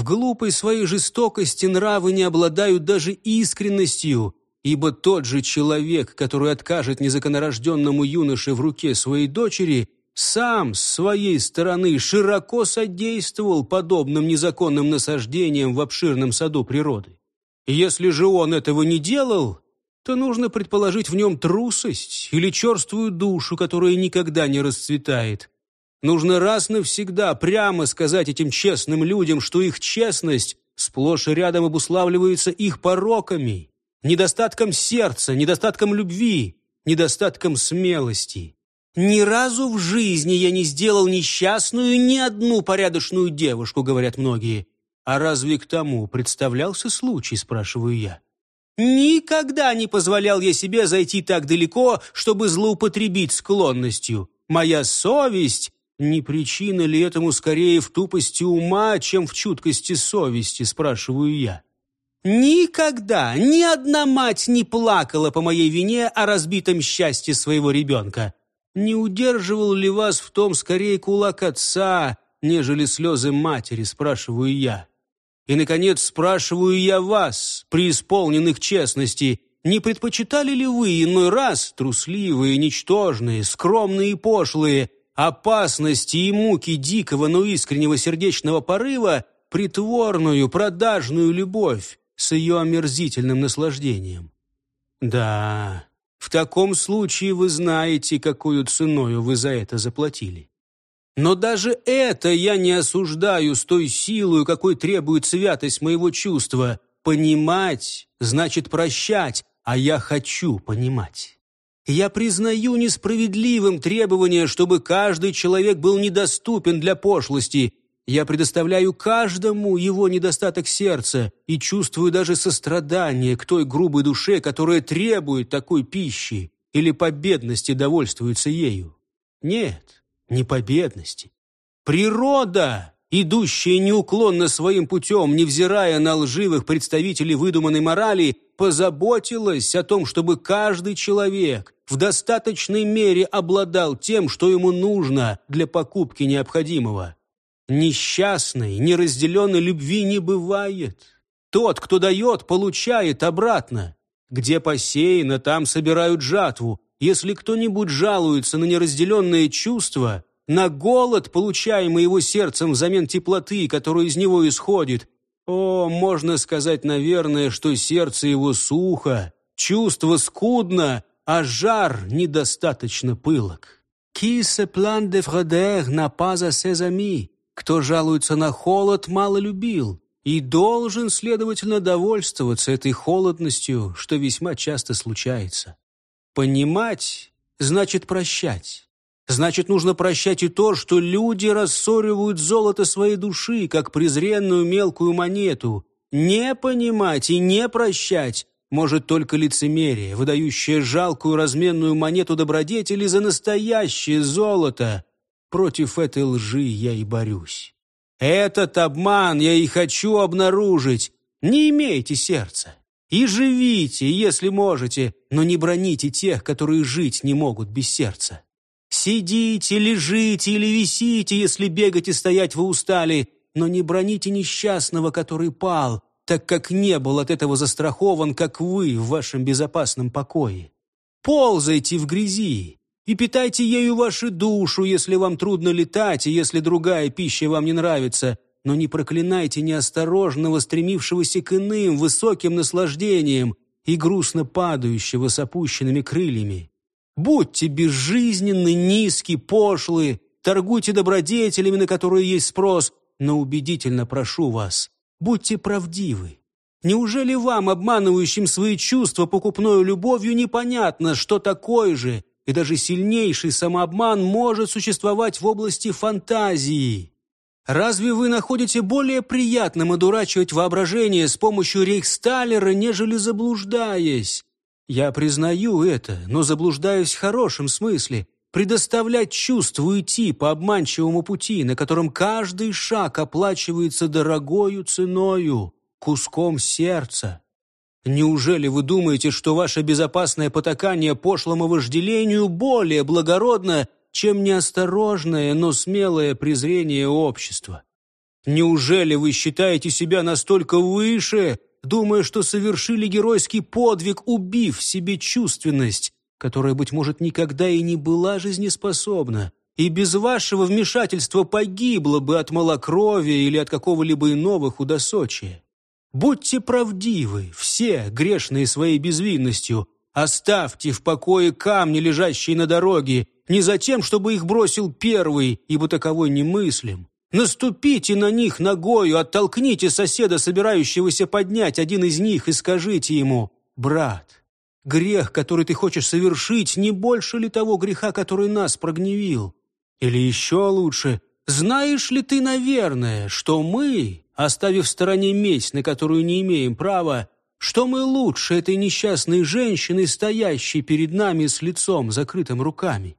В глупой своей жестокости нравы не обладают даже искренностью, ибо тот же человек, который откажет незаконорожденному юноше в руке своей дочери, сам с своей стороны широко содействовал подобным незаконным насаждениям в обширном саду природы. Если же он этого не делал, то нужно предположить в нем трусость или черствую душу, которая никогда не расцветает. Нужно раз навсегда прямо сказать этим честным людям, что их честность сплошь и рядом обуславливается их пороками, недостатком сердца, недостатком любви, недостатком смелости. «Ни разу в жизни я не сделал несчастную ни одну порядочную девушку», говорят многие. «А разве к тому представлялся случай?» спрашиваю я. Никогда не позволял я себе зайти так далеко, чтобы злоупотребить склонностью. Моя совесть не причина ли этому скорее в тупости ума, чем в чуткости совести, спрашиваю я. Никогда ни одна мать не плакала по моей вине о разбитом счастье своего ребенка. Не удерживал ли вас в том скорее кулак отца, нежели слезы матери, спрашиваю я. И, наконец, спрашиваю я вас, преисполненных честности, не предпочитали ли вы иной раз, трусливые, ничтожные, скромные и пошлые, опасности и муки дикого, но искреннего сердечного порыва, притворную, продажную любовь с ее омерзительным наслаждением. Да, в таком случае вы знаете, какую ценою вы за это заплатили. Но даже это я не осуждаю с той силой, какой требует святость моего чувства. Понимать значит прощать, а я хочу понимать. Я признаю несправедливым требование, чтобы каждый человек был недоступен для пошлости. Я предоставляю каждому его недостаток сердца и чувствую даже сострадание к той грубой душе, которая требует такой пищи или по бедности довольствуется ею. Нет, не по бедности. Природа идущая неуклонно своим путем, невзирая на лживых представителей выдуманной морали, позаботилась о том, чтобы каждый человек в достаточной мере обладал тем, что ему нужно для покупки необходимого. Несчастной, неразделенной любви не бывает. Тот, кто дает, получает обратно. Где посеяно, там собирают жатву. Если кто-нибудь жалуется на неразделенные чувства, на голод, получаемый его сердцем взамен теплоты, которая из него исходит. О, можно сказать, наверное, что сердце его сухо, чувство скудно, а жар недостаточно пылок. «Qui se plaint de froideur n'a pas amis?» Кто жалуется на холод, мало любил и должен, следовательно, довольствоваться этой холодностью, что весьма часто случается. Понимать значит прощать. Значит, нужно прощать и то, что люди рассоривают золото своей души, как презренную мелкую монету. Не понимать и не прощать может только лицемерие, выдающее жалкую разменную монету добродетели за настоящее золото. Против этой лжи я и борюсь. Этот обман я и хочу обнаружить. Не имейте сердца. И живите, если можете, но не броните тех, которые жить не могут без сердца. Сидите, лежите или висите, если бегать и стоять вы устали, но не броните несчастного, который пал, так как не был от этого застрахован, как вы в вашем безопасном покое. Ползайте в грязи и питайте ею вашу душу, если вам трудно летать и если другая пища вам не нравится, но не проклинайте неосторожного, стремившегося к иным высоким наслаждениям и грустно падающего с опущенными крыльями. Будьте безжизненны, низки, пошлые, торгуйте добродетелями, на которые есть спрос, но убедительно прошу вас, будьте правдивы. Неужели вам, обманывающим свои чувства покупной любовью, непонятно, что такое же и даже сильнейший самообман может существовать в области фантазии? Разве вы находите более приятным одурачивать воображение с помощью рейхсталлера, нежели заблуждаясь? Я признаю это, но заблуждаюсь в хорошем смысле. Предоставлять чувству идти по обманчивому пути, на котором каждый шаг оплачивается дорогою ценою, куском сердца. Неужели вы думаете, что ваше безопасное потакание пошлому вожделению более благородно, чем неосторожное, но смелое презрение общества? Неужели вы считаете себя настолько выше, думая, что совершили геройский подвиг, убив в себе чувственность, которая, быть может, никогда и не была жизнеспособна, и без вашего вмешательства погибла бы от малокровия или от какого-либо иного худосочия? Будьте правдивы, все, грешные своей безвинностью, оставьте в покое камни, лежащие на дороге, не за тем, чтобы их бросил первый, ибо таковой немыслим, Наступите на них ногою, оттолкните соседа, собирающегося поднять один из них, и скажите ему, «Брат, грех, который ты хочешь совершить, не больше ли того греха, который нас прогневил? Или еще лучше, знаешь ли ты, наверное, что мы, оставив в стороне месть, на которую не имеем права, что мы лучше этой несчастной женщины, стоящей перед нами с лицом, закрытым руками?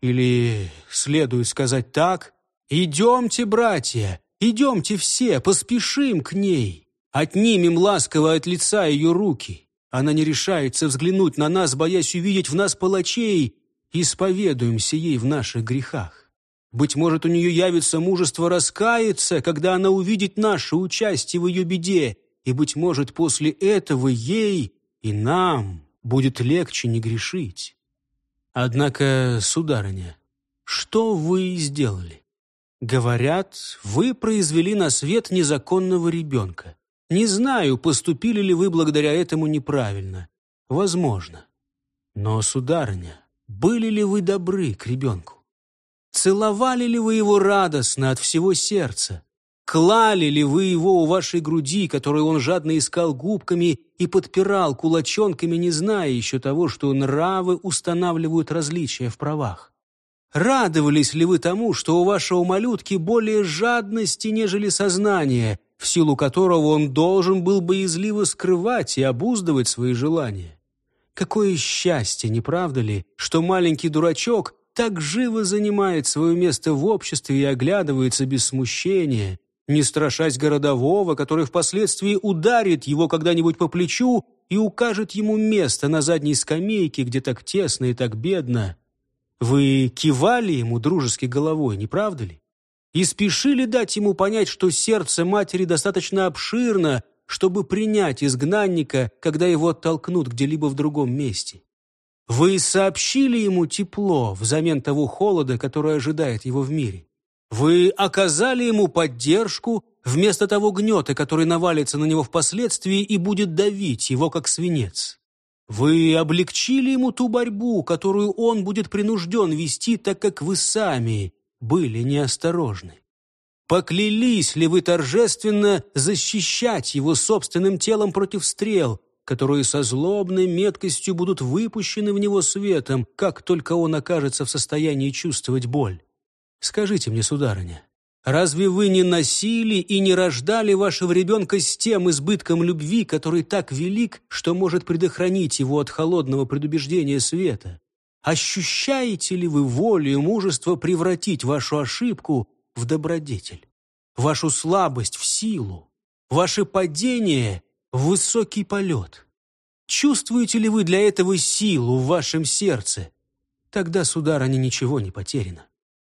Или, следует сказать так, «Идемте, братья, идемте все, поспешим к ней. Отнимем ласково от лица ее руки. Она не решается взглянуть на нас, боясь увидеть в нас палачей. Исповедуемся ей в наших грехах. Быть может, у нее явится мужество раскаяться, когда она увидит наше участие в ее беде, и, быть может, после этого ей и нам будет легче не грешить. Однако, сударыня, что вы сделали? Говорят, вы произвели на свет незаконного ребенка. Не знаю, поступили ли вы благодаря этому неправильно. Возможно. Но, сударыня, были ли вы добры к ребенку? Целовали ли вы его радостно от всего сердца? Клали ли вы его у вашей груди, которую он жадно искал губками и подпирал кулачонками, не зная еще того, что нравы устанавливают различия в правах? Радовались ли вы тому, что у вашего малютки более жадности, нежели сознания, в силу которого он должен был боязливо скрывать и обуздывать свои желания? Какое счастье, не правда ли, что маленький дурачок так живо занимает свое место в обществе и оглядывается без смущения, не страшась городового, который впоследствии ударит его когда-нибудь по плечу и укажет ему место на задней скамейке, где так тесно и так бедно. Вы кивали ему дружески головой, не правда ли? И спешили дать ему понять, что сердце матери достаточно обширно, чтобы принять изгнанника, когда его оттолкнут где-либо в другом месте. Вы сообщили ему тепло взамен того холода, который ожидает его в мире. Вы оказали ему поддержку вместо того гнета, который навалится на него впоследствии и будет давить его, как свинец. Вы облегчили ему ту борьбу, которую он будет принужден вести, так как вы сами были неосторожны. Поклялись ли вы торжественно защищать его собственным телом против стрел, которые со злобной меткостью будут выпущены в него светом, как только он окажется в состоянии чувствовать боль? Скажите мне, сударыня, Разве вы не носили и не рождали вашего ребенка с тем избытком любви, который так велик, что может предохранить его от холодного предубеждения света? Ощущаете ли вы волю и мужество превратить вашу ошибку в добродетель, вашу слабость в силу, ваше падение в высокий полет? Чувствуете ли вы для этого силу в вашем сердце? Тогда, сударыня, ничего не потеряно.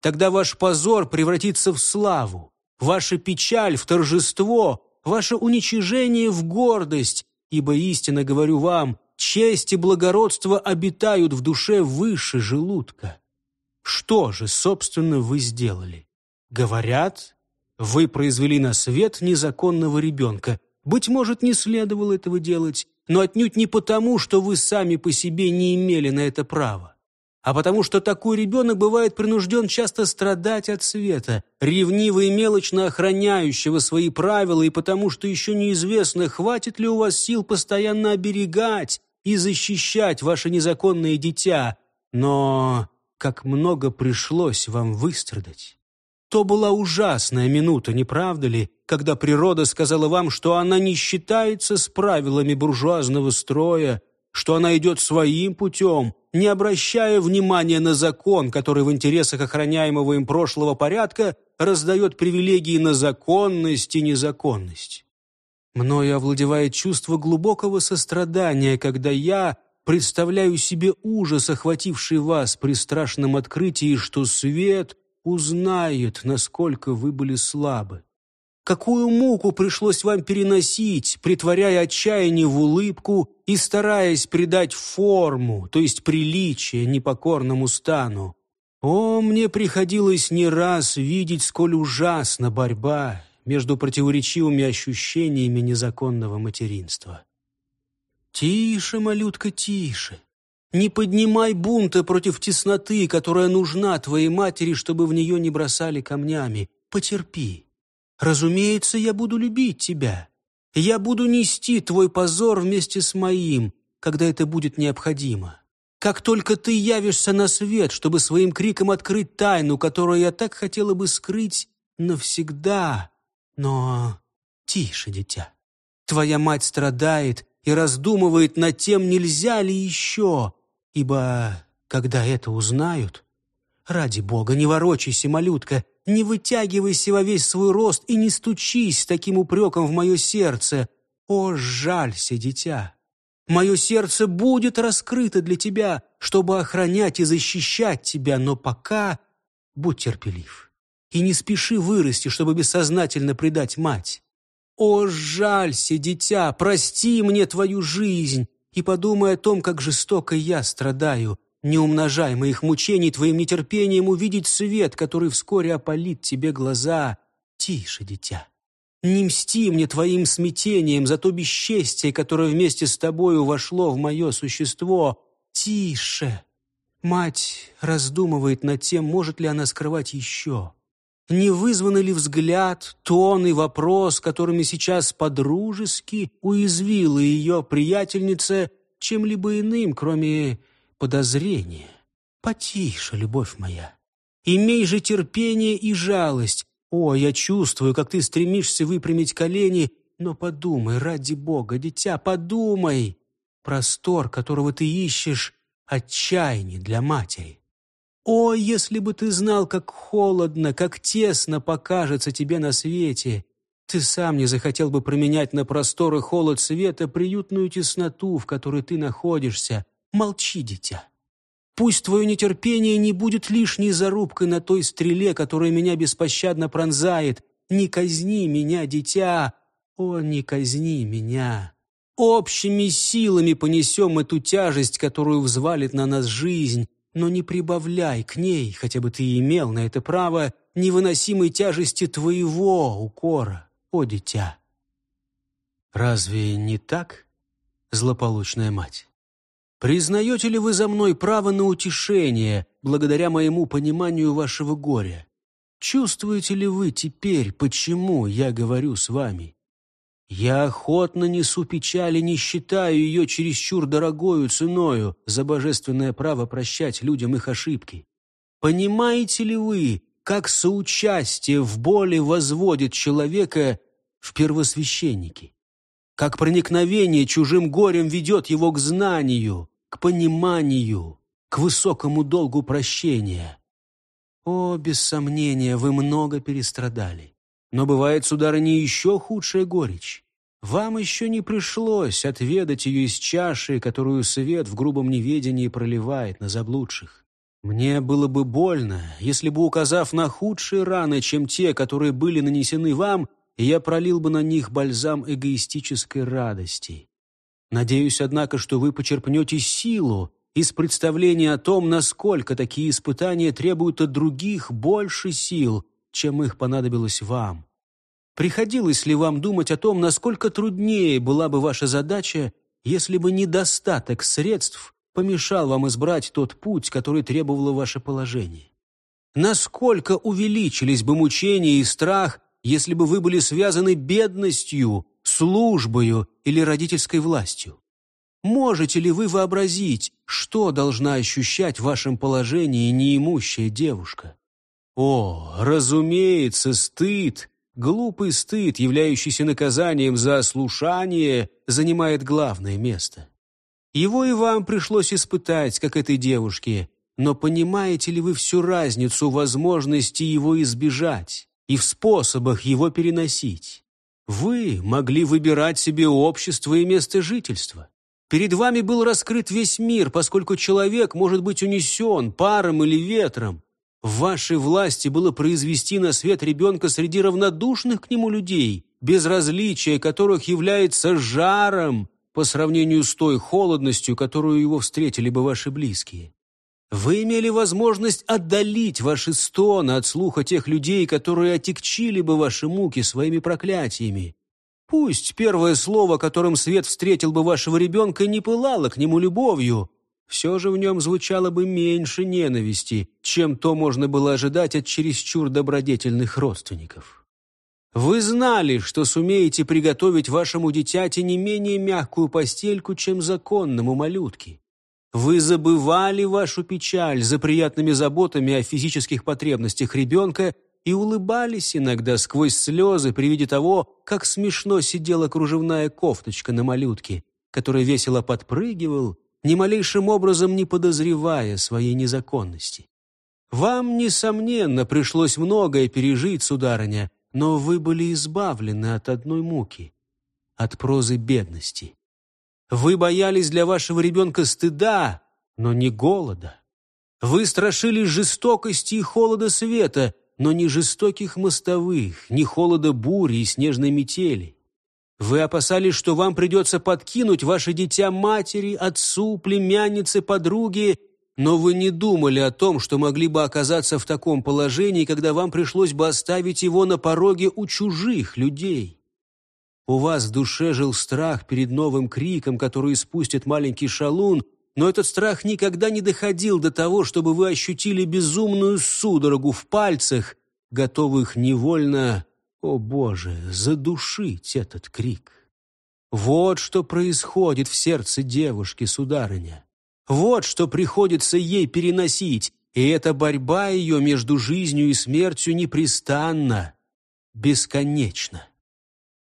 Тогда ваш позор превратится в славу, ваша печаль в торжество, ваше уничижение в гордость, ибо истинно говорю вам, честь и благородство обитают в душе выше желудка. Что же, собственно, вы сделали? Говорят, вы произвели на свет незаконного ребенка. Быть может, не следовало этого делать, но отнюдь не потому, что вы сами по себе не имели на это права а потому что такой ребенок бывает принужден часто страдать от света, ревниво и мелочно охраняющего свои правила, и потому что еще неизвестно, хватит ли у вас сил постоянно оберегать и защищать ваше незаконное дитя. Но как много пришлось вам выстрадать. То была ужасная минута, не правда ли, когда природа сказала вам, что она не считается с правилами буржуазного строя, что она идет своим путем, не обращая внимания на закон, который в интересах охраняемого им прошлого порядка раздает привилегии на законность и незаконность. Мною овладевает чувство глубокого сострадания, когда я представляю себе ужас, охвативший вас при страшном открытии, что свет узнает, насколько вы были слабы. Какую муку пришлось вам переносить, притворяя отчаяние в улыбку и стараясь придать форму, то есть приличие непокорному стану. О, мне приходилось не раз видеть, сколь ужасна борьба между противоречивыми ощущениями незаконного материнства. Тише, малютка, тише. Не поднимай бунта против тесноты, которая нужна твоей матери, чтобы в нее не бросали камнями. Потерпи. Разумеется, я буду любить тебя. Я буду нести твой позор вместе с моим, когда это будет необходимо. Как только ты явишься на свет, чтобы своим криком открыть тайну, которую я так хотела бы скрыть навсегда. Но тише, дитя. Твоя мать страдает и раздумывает над тем, нельзя ли еще, ибо когда это узнают... Ради бога, не ворочайся, малютка, не вытягивайся во весь свой рост и не стучись таким упреком в мое сердце. О, жалься, дитя! Мое сердце будет раскрыто для тебя, чтобы охранять и защищать тебя, но пока будь терпелив. И не спеши вырасти, чтобы бессознательно предать мать. О, жалься, дитя, прости мне твою жизнь и подумай о том, как жестоко я страдаю, не умножай моих мучений твоим нетерпением увидеть свет, который вскоре опалит тебе глаза. Тише, дитя. Не мсти мне твоим смятением за то бесчестие, которое вместе с тобою вошло в мое существо. Тише. Мать раздумывает над тем, может ли она скрывать еще. Не вызваны ли взгляд, тон и вопрос, которыми сейчас подружески уязвила ее приятельница чем-либо иным, кроме подозрения. Потише, любовь моя. Имей же терпение и жалость. О, я чувствую, как ты стремишься выпрямить колени, но подумай, ради Бога, дитя, подумай. Простор, которого ты ищешь, отчаяние для матери. О, если бы ты знал, как холодно, как тесно покажется тебе на свете, ты сам не захотел бы променять на просторы холод света приютную тесноту, в которой ты находишься, Молчи, дитя. Пусть твое нетерпение не будет лишней зарубкой на той стреле, которая меня беспощадно пронзает. Не казни меня, дитя, о, не казни меня. Общими силами понесем эту тяжесть, которую взвалит на нас жизнь, но не прибавляй к ней, хотя бы ты имел на это право, невыносимой тяжести твоего укора, о, дитя. Разве не так, злополучная мать? Признаете ли вы за мной право на утешение, благодаря моему пониманию вашего горя? Чувствуете ли вы теперь, почему я говорю с вами? Я охотно несу печаль и не считаю ее чересчур дорогою ценою за божественное право прощать людям их ошибки. Понимаете ли вы, как соучастие в боли возводит человека в первосвященники? Как проникновение чужим горем ведет его к знанию, к пониманию, к высокому долгу прощения. О, без сомнения, вы много перестрадали. Но бывает, сударыня, еще худшая горечь. Вам еще не пришлось отведать ее из чаши, которую свет в грубом неведении проливает на заблудших. Мне было бы больно, если бы, указав на худшие раны, чем те, которые были нанесены вам, и я пролил бы на них бальзам эгоистической радости. Надеюсь, однако, что вы почерпнете силу из представления о том, насколько такие испытания требуют от других больше сил, чем их понадобилось вам. Приходилось ли вам думать о том, насколько труднее была бы ваша задача, если бы недостаток средств помешал вам избрать тот путь, который требовало ваше положение? Насколько увеличились бы мучения и страх, если бы вы были связаны бедностью, службою или родительской властью? Можете ли вы вообразить, что должна ощущать в вашем положении неимущая девушка? О, разумеется, стыд, глупый стыд, являющийся наказанием за ослушание, занимает главное место. Его и вам пришлось испытать, как этой девушке, но понимаете ли вы всю разницу возможности его избежать? И в способах его переносить. Вы могли выбирать себе общество и место жительства. Перед вами был раскрыт весь мир, поскольку человек может быть унесен паром или ветром. В вашей власти было произвести на свет ребенка среди равнодушных к нему людей, безразличие которых является жаром по сравнению с той холодностью, которую его встретили бы ваши близкие. Вы имели возможность отдалить ваши стоны от слуха тех людей, которые отягчили бы ваши муки своими проклятиями. Пусть первое слово, которым свет встретил бы вашего ребенка, не пылало к нему любовью, все же в нем звучало бы меньше ненависти, чем то можно было ожидать от чересчур добродетельных родственников. Вы знали, что сумеете приготовить вашему дитяти не менее мягкую постельку, чем законному малютке. Вы забывали вашу печаль за приятными заботами о физических потребностях ребенка и улыбались иногда сквозь слезы при виде того, как смешно сидела кружевная кофточка на малютке, который весело подпрыгивал, ни малейшим образом не подозревая своей незаконности. Вам, несомненно, пришлось многое пережить, сударыня, но вы были избавлены от одной муки, от прозы бедности. Вы боялись для вашего ребенка стыда, но не голода. Вы страшились жестокости и холода света, но ни жестоких мостовых, ни холода бури и снежной метели. Вы опасались, что вам придется подкинуть ваше дитя матери, отцу, племяннице, подруге, но вы не думали о том, что могли бы оказаться в таком положении, когда вам пришлось бы оставить его на пороге у чужих людей. У вас в душе жил страх перед новым криком, который испустит маленький шалун, но этот страх никогда не доходил до того, чтобы вы ощутили безумную судорогу в пальцах, готовых невольно, о Боже, задушить этот крик. Вот что происходит в сердце девушки, сударыня. Вот что приходится ей переносить, и эта борьба ее между жизнью и смертью непрестанна, бесконечна.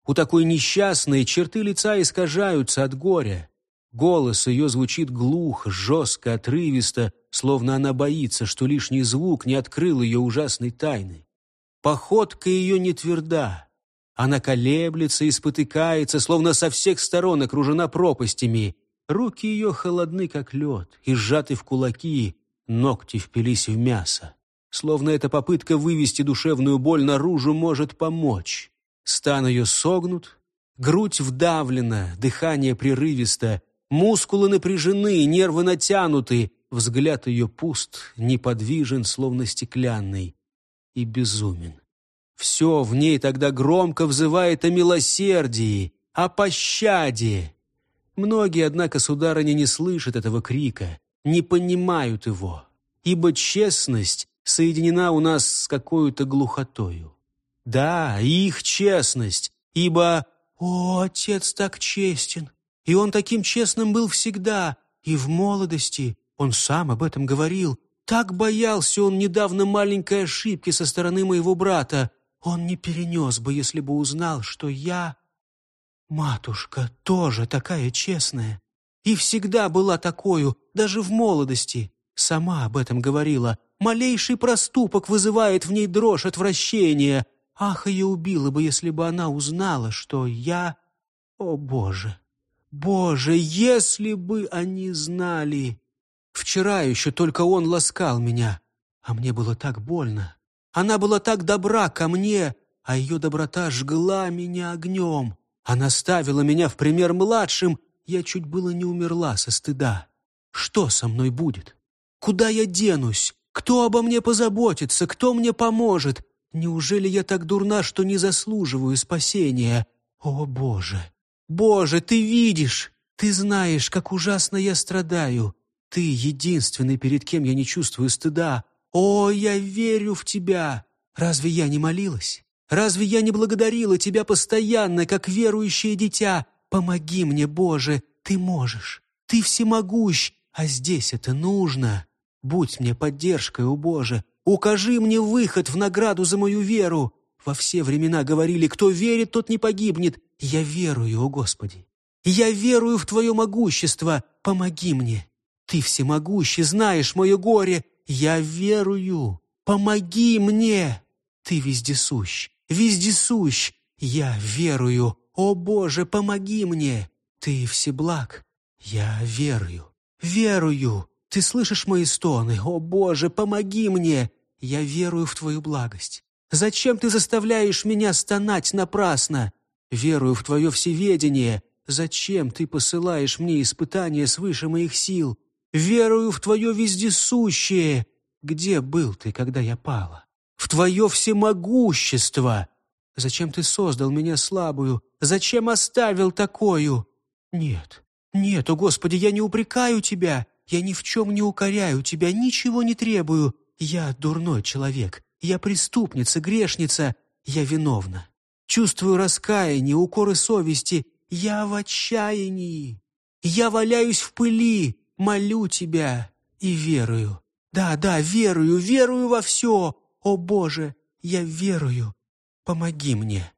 У такой несчастной черты лица искажаются от горя. Голос ее звучит глухо, жестко, отрывисто, словно она боится, что лишний звук не открыл ее ужасной тайны. Походка ее не тверда. Она колеблется и спотыкается, словно со всех сторон окружена пропастями. Руки ее холодны, как лед, и сжаты в кулаки, ногти впились в мясо. Словно эта попытка вывести душевную боль наружу может помочь. Стан ее согнут, грудь вдавлена, дыхание прерывисто, Мускулы напряжены, нервы натянуты, взгляд ее пуст, неподвижен, словно стеклянный, и безумен. Все в ней тогда громко взывает о милосердии, о пощаде. Многие, однако, сударыня, не слышат этого крика, не понимают его, ибо честность соединена у нас с какой-то глухотою. Да, их честность, ибо «О, отец так честен, и он таким честным был всегда, и в молодости, он сам об этом говорил. Так боялся он недавно маленькой ошибки со стороны моего брата. Он не перенес бы, если бы узнал, что я... Матушка тоже такая честная. И всегда была такою, даже в молодости. Сама об этом говорила. Малейший проступок вызывает в ней дрожь отвращения. Ах, ее убило бы, если бы она узнала, что я... О, Боже! Боже, если бы они знали! Вчера еще только он ласкал меня, а мне было так больно. Она была так добра ко мне, а ее доброта жгла меня огнем. Она ставила меня в пример младшим, я чуть было не умерла со стыда. Что со мной будет? Куда я денусь? Кто обо мне позаботится? Кто мне поможет? Неужели я так дурна, что не заслуживаю спасения? О, Боже! Боже, ты видишь, ты знаешь, как ужасно я страдаю. Ты единственный, перед кем я не чувствую стыда. О, я верю в тебя. Разве я не молилась? Разве я не благодарила тебя постоянно, как верующее дитя? Помоги мне, Боже, ты можешь. Ты всемогущ, а здесь это нужно. Будь мне поддержкой, о Боже. Укажи мне выход в награду за мою веру. Во все времена говорили, кто верит, тот не погибнет. Я верую, о Господи. Я верую в Твое могущество. Помоги мне. Ты всемогущий, знаешь мое горе. Я верую. Помоги мне. Ты вездесущ, вездесущ. Я верую. О Боже, помоги мне. Ты всеблаг. Я верую, верую. Ты слышишь мои стоны? О Боже, помоги мне. Я верую в Твою благость. Зачем Ты заставляешь меня стонать напрасно? Верую в Твое всеведение. Зачем Ты посылаешь мне испытания свыше моих сил? Верую в Твое вездесущее. Где был Ты, когда я пала? В Твое всемогущество. Зачем Ты создал меня слабую? Зачем оставил такую? Нет, нет, о Господи, я не упрекаю Тебя. Я ни в чем не укоряю Тебя, ничего не требую. Я дурной человек. Я преступница, грешница. Я виновна. Чувствую раскаяние, укоры совести. Я в отчаянии. Я валяюсь в пыли, молю Тебя и верую. Да, да, верую, верую во все. О, Боже, я верую. Помоги мне.